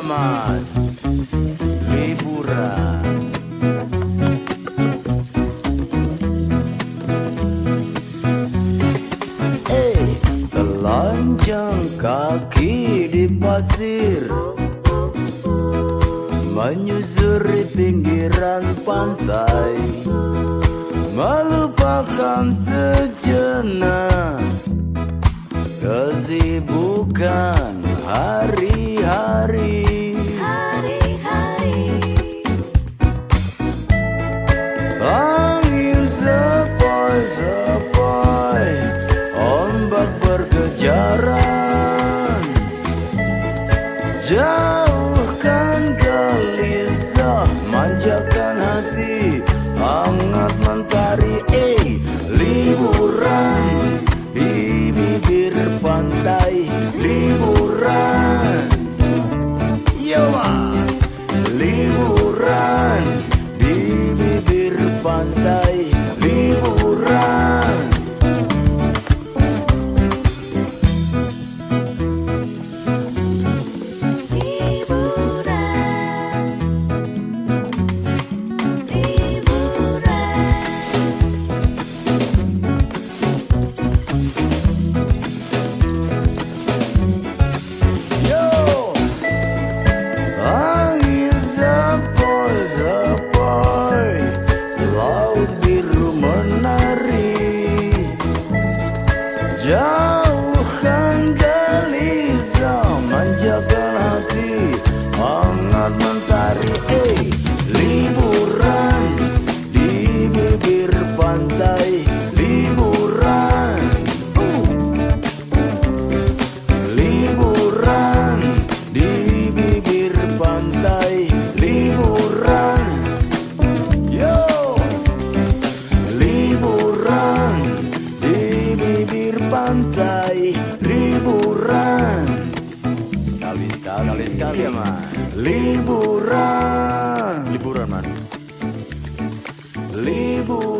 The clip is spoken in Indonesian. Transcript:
man Liburan. Eh, telanjang kaki di pasir Menyusuri pinggiran pantai Melupakan sejenak Kesibukan hari-hari berkejaran Jauhkan gelisah Manjakan hati Hangat mentari Eh, liburan Di bibir pantai Liburan. Yawa Liburan Jauhkan pantai Liburan. Sekali sekali sekali sekali ya man Liburan. Liburan man Liburan